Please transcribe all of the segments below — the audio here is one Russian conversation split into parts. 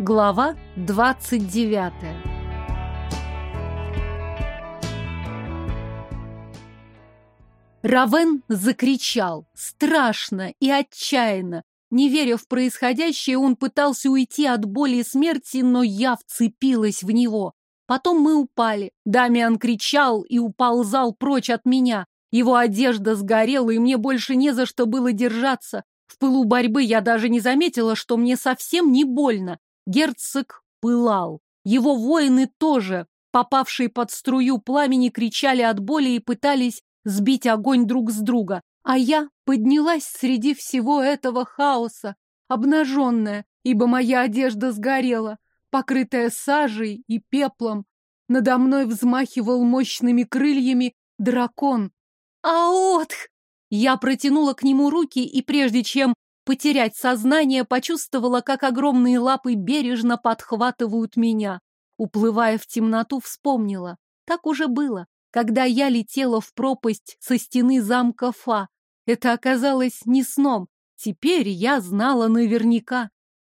Глава 29 Равен закричал, страшно и отчаянно. Не веря в происходящее, он пытался уйти от боли и смерти, но я вцепилась в него. Потом мы упали. Дамиан кричал и уползал прочь от меня. Его одежда сгорела, и мне больше не за что было держаться. В пылу борьбы я даже не заметила, что мне совсем не больно. Герцог пылал. Его воины тоже, попавшие под струю пламени, кричали от боли и пытались сбить огонь друг с друга. А я поднялась среди всего этого хаоса, обнаженная, ибо моя одежда сгорела, покрытая сажей и пеплом. Надо мной взмахивал мощными крыльями дракон. «Аотх!» Я протянула к нему руки, и прежде чем потерять сознание, почувствовала, как огромные лапы бережно подхватывают меня. Уплывая в темноту, вспомнила. Так уже было, когда я летела в пропасть со стены замка Фа. Это оказалось не сном. Теперь я знала наверняка.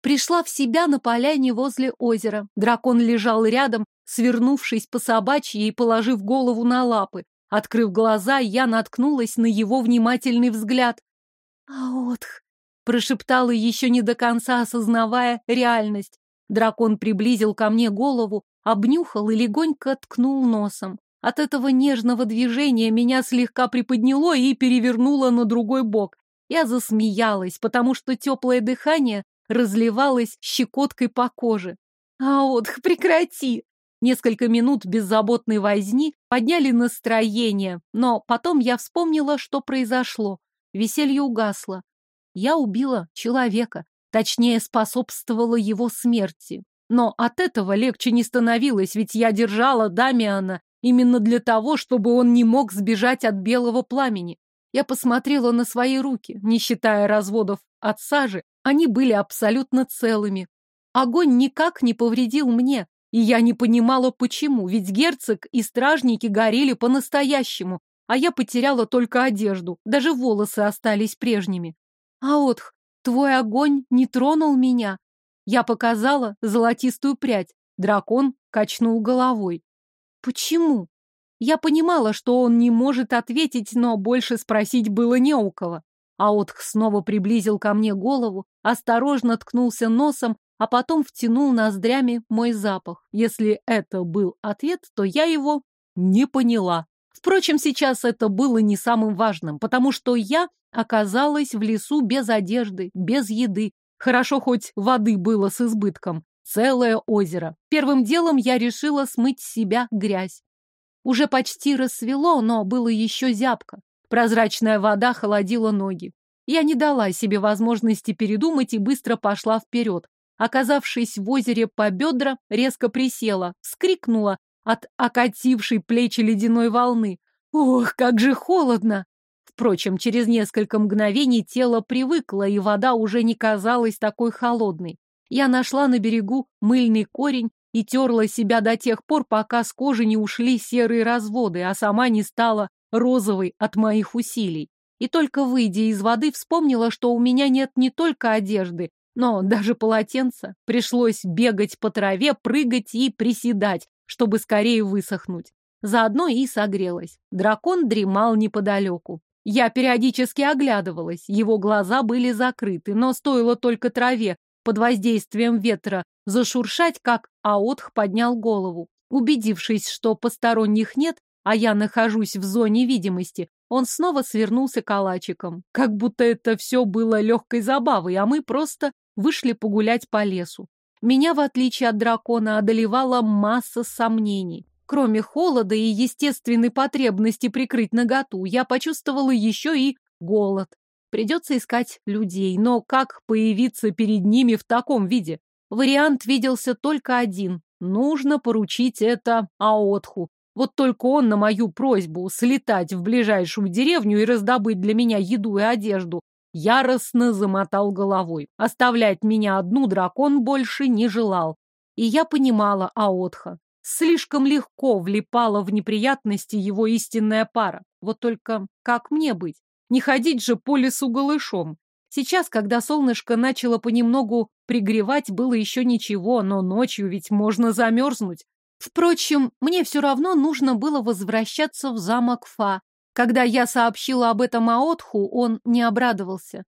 Пришла в себя на поляне возле озера. Дракон лежал рядом, свернувшись по собачьи и положив голову на лапы. Открыв глаза, я наткнулась на его внимательный взгляд. «Аотх!» — прошептала, еще не до конца осознавая реальность. Дракон приблизил ко мне голову, обнюхал и легонько ткнул носом. От этого нежного движения меня слегка приподняло и перевернуло на другой бок. Я засмеялась, потому что теплое дыхание разливалось щекоткой по коже. «Аотх, прекрати!» Несколько минут беззаботной возни подняли настроение, но потом я вспомнила, что произошло. Веселье угасло. Я убила человека, точнее, способствовала его смерти. Но от этого легче не становилось, ведь я держала Дамиана именно для того, чтобы он не мог сбежать от белого пламени. Я посмотрела на свои руки, не считая разводов от сажи, они были абсолютно целыми. Огонь никак не повредил мне, и я не понимала, почему, ведь герцог и стражники горели по-настоящему, а я потеряла только одежду, даже волосы остались прежними. Аотх, твой огонь не тронул меня. Я показала золотистую прядь. Дракон качнул головой. Почему? Я понимала, что он не может ответить, но больше спросить было не у кого. Аотх снова приблизил ко мне голову, осторожно ткнулся носом а потом втянул ноздрями мой запах. Если это был ответ, то я его не поняла. Впрочем, сейчас это было не самым важным, потому что я оказалась в лесу без одежды, без еды. Хорошо, хоть воды было с избытком. Целое озеро. Первым делом я решила смыть с себя грязь. Уже почти рассвело, но было еще зябко. Прозрачная вода холодила ноги. Я не дала себе возможности передумать и быстро пошла вперед, оказавшись в озере по бедра, резко присела, вскрикнула от окатившей плечи ледяной волны. Ох, как же холодно! Впрочем, через несколько мгновений тело привыкло, и вода уже не казалась такой холодной. Я нашла на берегу мыльный корень и терла себя до тех пор, пока с кожи не ушли серые разводы, а сама не стала розовой от моих усилий. И только выйдя из воды, вспомнила, что у меня нет не только одежды, но даже полотенце пришлось бегать по траве, прыгать и приседать, чтобы скорее высохнуть. Заодно и согрелась. Дракон дремал неподалеку. Я периодически оглядывалась, его глаза были закрыты, но стоило только траве под воздействием ветра зашуршать, как Аотх поднял голову. Убедившись, что посторонних нет, а я нахожусь в зоне видимости, он снова свернулся калачиком, как будто это все было легкой забавой, а мы просто вышли погулять по лесу. Меня, в отличие от дракона, одолевала масса сомнений. Кроме холода и естественной потребности прикрыть наготу, я почувствовала еще и голод. Придется искать людей, но как появиться перед ними в таком виде? Вариант виделся только один. Нужно поручить это Аотху. Вот только он на мою просьбу слетать в ближайшую деревню и раздобыть для меня еду и одежду яростно замотал головой. Оставлять меня одну дракон больше не желал. И я понимала Аотха. Слишком легко влипала в неприятности его истинная пара. Вот только как мне быть? Не ходить же по лесу голышом. Сейчас, когда солнышко начало понемногу пригревать, было еще ничего, но ночью ведь можно замерзнуть. Впрочем, мне все равно нужно было возвращаться в замок Фа. Когда я сообщила об этом Аотху, он не обрадовался.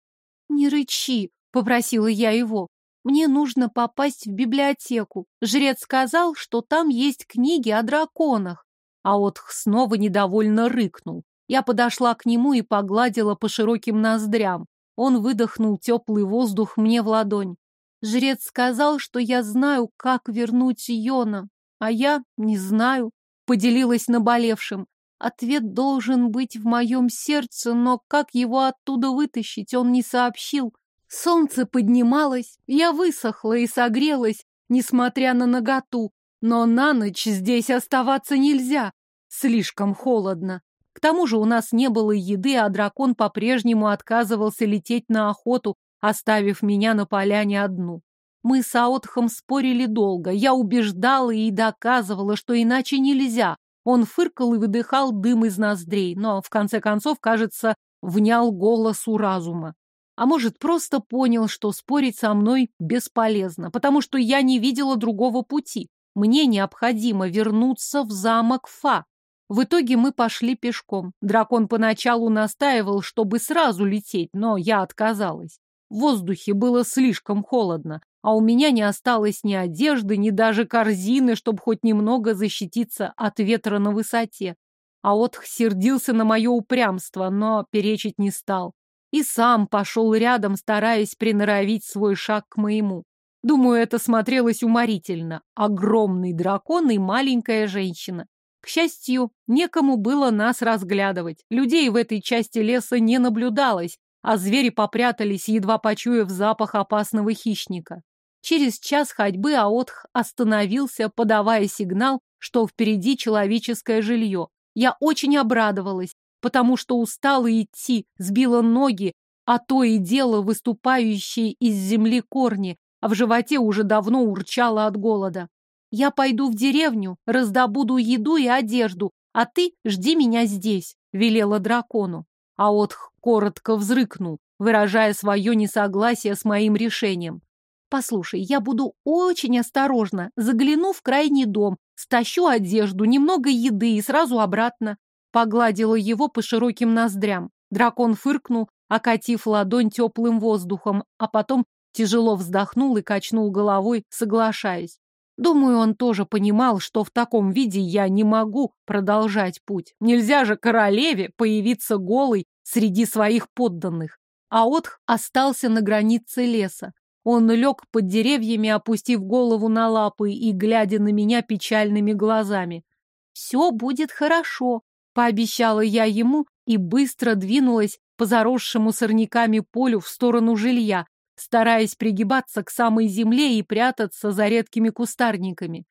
«Не рычи», — попросила я его. «Мне нужно попасть в библиотеку. Жрец сказал, что там есть книги о драконах». Аотх снова недовольно рыкнул. Я подошла к нему и погладила по широким ноздрям. Он выдохнул теплый воздух мне в ладонь. Жрец сказал, что я знаю, как вернуть Йона, а я не знаю. Поделилась наболевшим. Ответ должен быть в моем сердце, но как его оттуда вытащить, он не сообщил. Солнце поднималось, я высохла и согрелась, несмотря на наготу, но на ночь здесь оставаться нельзя. Слишком холодно. К тому же у нас не было еды, а дракон по-прежнему отказывался лететь на охоту, оставив меня на поляне одну. Мы с Аотхом спорили долго. Я убеждала и доказывала, что иначе нельзя. Он фыркал и выдыхал дым из ноздрей, но, в конце концов, кажется, внял голосу разума. А может, просто понял, что спорить со мной бесполезно, потому что я не видела другого пути. Мне необходимо вернуться в замок Фа. В итоге мы пошли пешком. Дракон поначалу настаивал, чтобы сразу лететь, но я отказалась. В воздухе было слишком холодно, а у меня не осталось ни одежды, ни даже корзины, чтобы хоть немного защититься от ветра на высоте. А Отх сердился на мое упрямство, но перечить не стал. И сам пошел рядом, стараясь приноровить свой шаг к моему. Думаю, это смотрелось уморительно. Огромный дракон и маленькая женщина. К счастью, некому было нас разглядывать. Людей в этой части леса не наблюдалось, а звери попрятались, едва почуяв запах опасного хищника. Через час ходьбы Аотх остановился, подавая сигнал, что впереди человеческое жилье. Я очень обрадовалась, потому что устала идти, сбила ноги, а то и дело выступающие из земли корни, а в животе уже давно урчало от голода. Я пойду в деревню, раздобуду еду и одежду, а ты жди меня здесь, велела дракону. А Отх коротко взрыкнул, выражая свое несогласие с моим решением. Послушай, я буду очень осторожна, загляну в крайний дом, стащу одежду, немного еды и сразу обратно. Погладила его по широким ноздрям. Дракон фыркнул, окатив ладонь теплым воздухом, а потом тяжело вздохнул и качнул головой, соглашаясь. Думаю, он тоже понимал, что в таком виде я не могу продолжать путь. Нельзя же королеве появиться голой среди своих подданных. А Отх остался на границе леса. Он лег под деревьями, опустив голову на лапы и глядя на меня печальными глазами. «Все будет хорошо», — пообещала я ему и быстро двинулась по заросшему сорняками полю в сторону жилья, стараясь пригибаться к самой земле и прятаться за редкими кустарниками.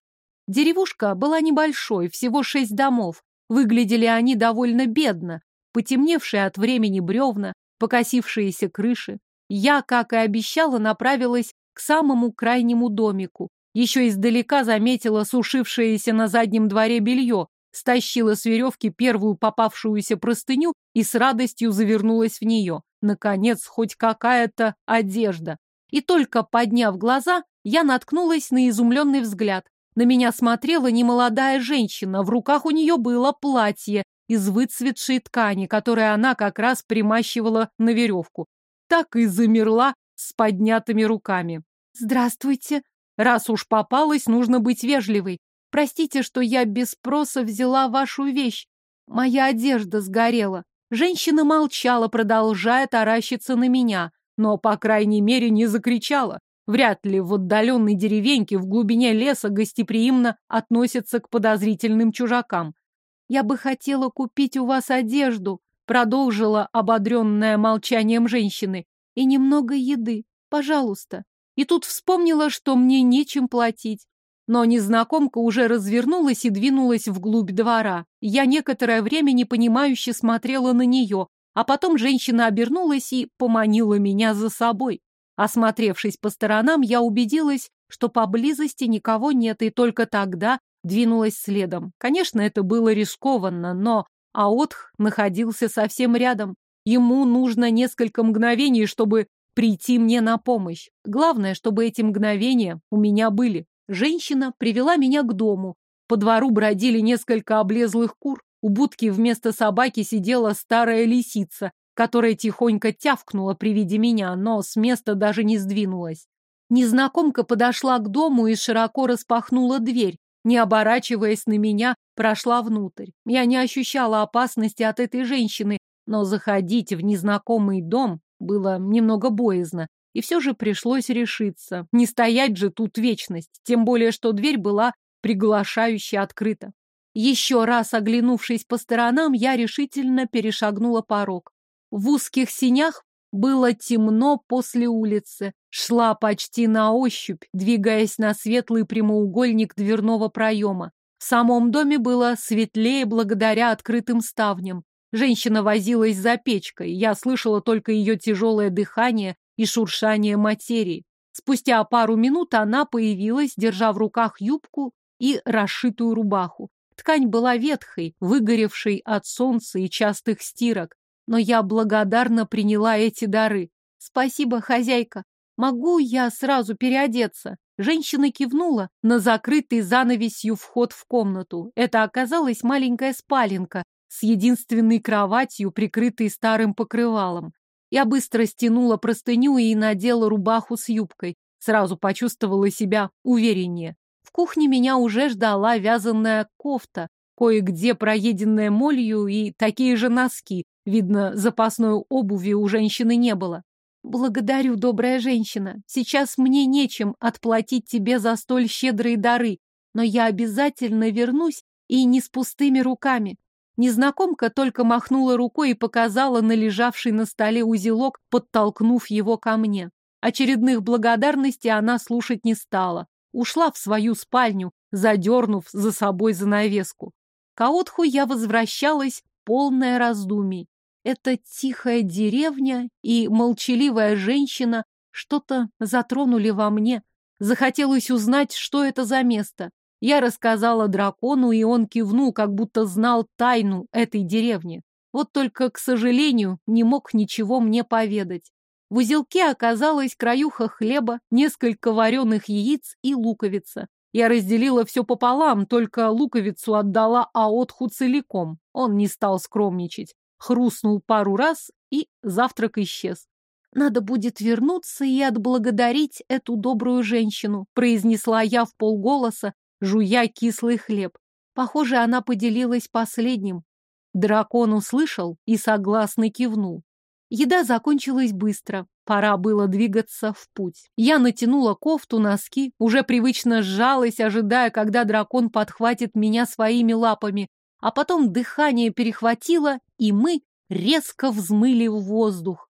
Деревушка была небольшой, всего шесть домов. Выглядели они довольно бедно, потемневшие от времени бревна, покосившиеся крыши. Я, как и обещала, направилась к самому крайнему домику. Еще издалека заметила сушившееся на заднем дворе белье, стащила с веревки первую попавшуюся простыню и с радостью завернулась в нее. Наконец, хоть какая-то одежда. И только подняв глаза, я наткнулась на изумленный взгляд. На меня смотрела немолодая женщина, в руках у нее было платье из выцветшей ткани, которое она как раз примащивала на веревку. Так и замерла с поднятыми руками. «Здравствуйте!» Раз уж попалась, нужно быть вежливой. Простите, что я без спроса взяла вашу вещь. Моя одежда сгорела. Женщина молчала, продолжая таращиться на меня, но, по крайней мере, не закричала. Вряд ли в отдаленной деревеньке в глубине леса гостеприимно относятся к подозрительным чужакам. «Я бы хотела купить у вас одежду», продолжила ободренная молчанием женщины, «и немного еды, пожалуйста». И тут вспомнила, что мне нечем платить. Но незнакомка уже развернулась и двинулась вглубь двора. Я некоторое время непонимающе смотрела на нее, а потом женщина обернулась и поманила меня за собой. Осмотревшись по сторонам, я убедилась, что поблизости никого нет, и только тогда двинулась следом. Конечно, это было рискованно, но Аотх находился совсем рядом. Ему нужно несколько мгновений, чтобы прийти мне на помощь. Главное, чтобы эти мгновения у меня были. Женщина привела меня к дому. По двору бродили несколько облезлых кур. У будки вместо собаки сидела старая лисица, которая тихонько тявкнула при виде меня, но с места даже не сдвинулась. Незнакомка подошла к дому и широко распахнула дверь, не оборачиваясь на меня, прошла внутрь. Я не ощущала опасности от этой женщины, но заходить в незнакомый дом было немного боязно. И все же пришлось решиться. Не стоять же тут вечность, тем более, что дверь была приглашающе открыта. Еще раз оглянувшись по сторонам, я решительно перешагнула порог. В узких синях было темно после улицы. Шла почти на ощупь, двигаясь на светлый прямоугольник дверного проема. В самом доме было светлее благодаря открытым ставням. Женщина возилась за печкой, я слышала только ее тяжелое дыхание и шуршание материи. Спустя пару минут она появилась, держа в руках юбку и расшитую рубаху. Ткань была ветхой, выгоревшей от солнца и частых стирок, но я благодарно приняла эти дары. Спасибо, хозяйка. Могу я сразу переодеться? Женщина кивнула на закрытый занавесью вход в комнату. Это оказалась маленькая спаленка с единственной кроватью, прикрытой старым покрывалом. Я быстро стянула простыню и надела рубаху с юбкой. Сразу почувствовала себя увереннее. В кухне меня уже ждала вязаная кофта, кое-где проеденная молью и такие же носки. Видно, запасной обуви у женщины не было. Благодарю, добрая женщина. Сейчас мне нечем отплатить тебе за столь щедрые дары, но я обязательно вернусь и не с пустыми руками. Незнакомка только махнула рукой и показала на лежавший на столе узелок, подтолкнув его ко мне. Очередных благодарностей она слушать не стала. Ушла в свою спальню, задернув за собой занавеску. К Аотху я возвращалась полное раздумий. Эта тихая деревня и молчаливая женщина что-то затронули во мне. Захотелось узнать, что это за место. Я рассказала дракону, и он кивнул, как будто знал тайну этой деревни. Вот только, к сожалению, не мог ничего мне поведать. В узелке оказалась краюха хлеба, несколько вареных яиц и луковица. Я разделила все пополам, только луковицу отдала Аотху целиком. Он не стал скромничать. Хрустнул пару раз, и завтрак исчез. «Надо будет вернуться и отблагодарить эту добрую женщину», произнесла я в полголоса, жуя кислый хлеб. Похоже, она поделилась последним. Дракон услышал и согласно кивнул. Еда закончилась быстро. Пора было двигаться в путь. Я натянула кофту, носки, уже привычно сжалась, ожидая, когда дракон подхватит меня своими лапами. А потом дыхание перехватило, и мы резко взмыли в воздух.